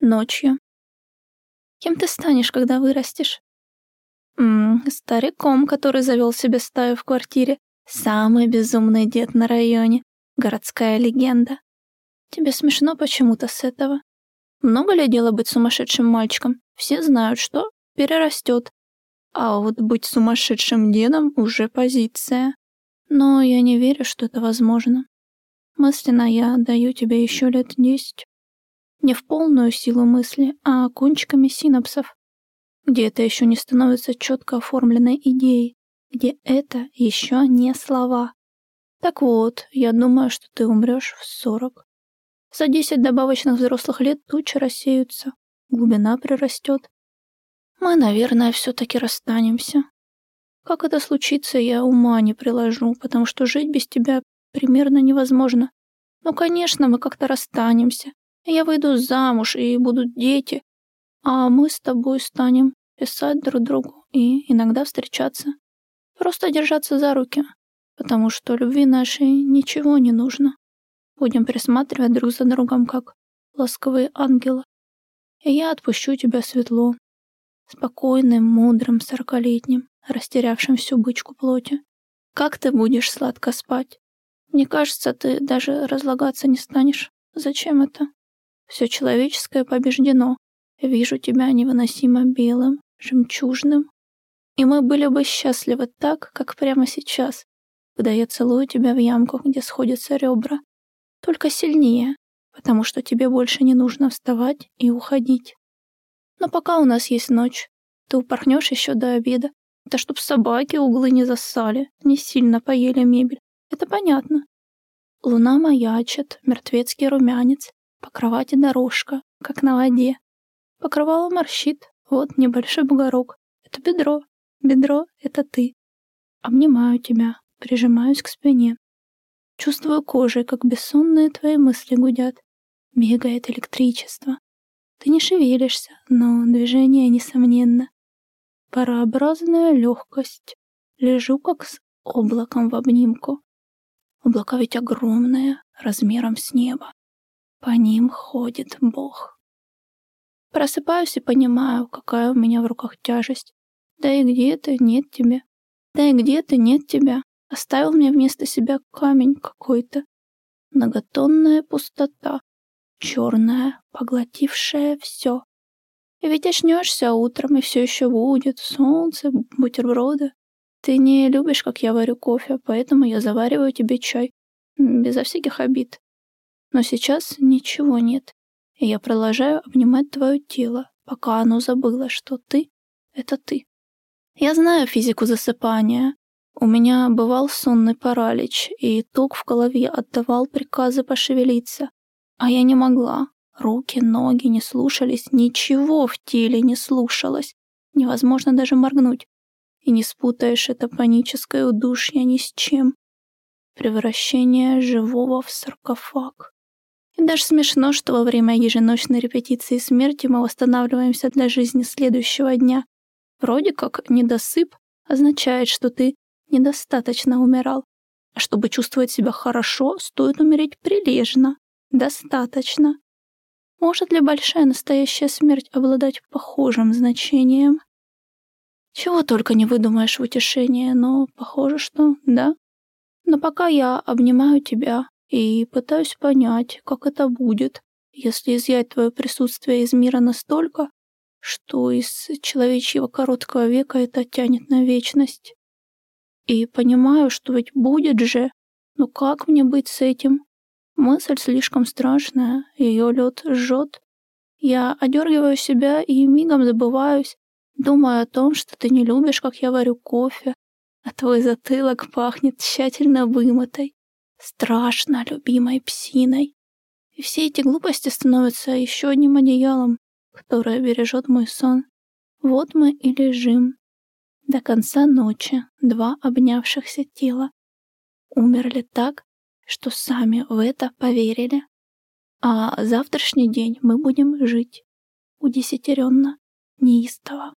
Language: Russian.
Ночью. Кем ты станешь, когда вырастешь? М -м, стариком, который завел себе стаю в квартире. Самый безумный дед на районе. Городская легенда. Тебе смешно почему-то с этого. Много ли дело быть сумасшедшим мальчиком? Все знают, что перерастет. А вот быть сумасшедшим дедом уже позиция. Но я не верю, что это возможно. Мысленно я даю тебе еще лет десять. Не в полную силу мысли, а кончиками синапсов. Где это еще не становится четко оформленной идеей. Где это еще не слова. Так вот, я думаю, что ты умрешь в сорок. За десять добавочных взрослых лет тучи рассеются, глубина прирастет. Мы, наверное, все-таки расстанемся. Как это случится, я ума не приложу, потому что жить без тебя примерно невозможно. Ну, конечно, мы как-то расстанемся. Я выйду замуж, и будут дети. А мы с тобой станем писать друг другу и иногда встречаться. Просто держаться за руки, потому что любви нашей ничего не нужно. Будем присматривать друг за другом, как ласковые ангелы. И я отпущу тебя светло, спокойным, мудрым, сорокалетним, растерявшим всю бычку плоти. Как ты будешь сладко спать? Мне кажется, ты даже разлагаться не станешь. Зачем это? Все человеческое побеждено. Вижу тебя невыносимо белым, жемчужным. И мы были бы счастливы так, как прямо сейчас, когда я целую тебя в ямку, где сходятся ребра. Только сильнее, потому что тебе больше не нужно вставать и уходить. Но пока у нас есть ночь, ты упорхнешь еще до обеда. Это чтоб собаки углы не зассали, не сильно поели мебель. Это понятно. Луна маячит, мертвецкий румянец, по кровати дорожка, как на воде. Покрывало морщит, вот небольшой бугорок. Это бедро. Бедро — это ты. Обнимаю тебя, прижимаюсь к спине. Чувствую кожей, как бессонные твои мысли гудят. Бегает электричество. Ты не шевелишься, но движение несомненно. Парообразная легкость. Лежу как с облаком в обнимку. Облака ведь огромные, размером с небо. По ним ходит Бог. Просыпаюсь и понимаю, какая у меня в руках тяжесть. Да и где ты, нет тебя. Да и где ты, нет тебя. Оставил мне вместо себя камень какой-то. Многотонная пустота, черная, поглотившая все. И ведь очнешься утром, и все еще будет солнце, бутерброды. Ты не любишь, как я варю кофе, поэтому я завариваю тебе чай. Безо всяких обид. Но сейчас ничего нет. И я продолжаю обнимать твое тело, пока оно забыло, что ты — это ты. Я знаю физику засыпания. У меня бывал сонный паралич, и ток в голове отдавал приказы пошевелиться. А я не могла. Руки, ноги не слушались, ничего в теле не слушалось. Невозможно даже моргнуть и не спутаешь это паническое удушье ни с чем. Превращение живого в саркофаг. И даже смешно, что во время еженочной репетиции смерти мы восстанавливаемся для жизни следующего дня. Вроде как недосып означает, что ты недостаточно умирал. А чтобы чувствовать себя хорошо, стоит умереть прилежно. Достаточно. Может ли большая настоящая смерть обладать похожим значением? Чего только не выдумаешь в утешение, но похоже, что да. Но пока я обнимаю тебя и пытаюсь понять, как это будет, если изъять твое присутствие из мира настолько, что из человечьего короткого века это тянет на вечность. И понимаю, что ведь будет же, но как мне быть с этим? Мысль слишком страшная, ее лед жжет. Я одергиваю себя и мигом забываюсь, Думаю о том, что ты не любишь, как я варю кофе, а твой затылок пахнет тщательно вымытой, страшно любимой псиной. И все эти глупости становятся еще одним одеялом, которое бережет мой сон. Вот мы и лежим. До конца ночи два обнявшихся тела умерли так, что сами в это поверили. А завтрашний день мы будем жить удесятеренно, неистово.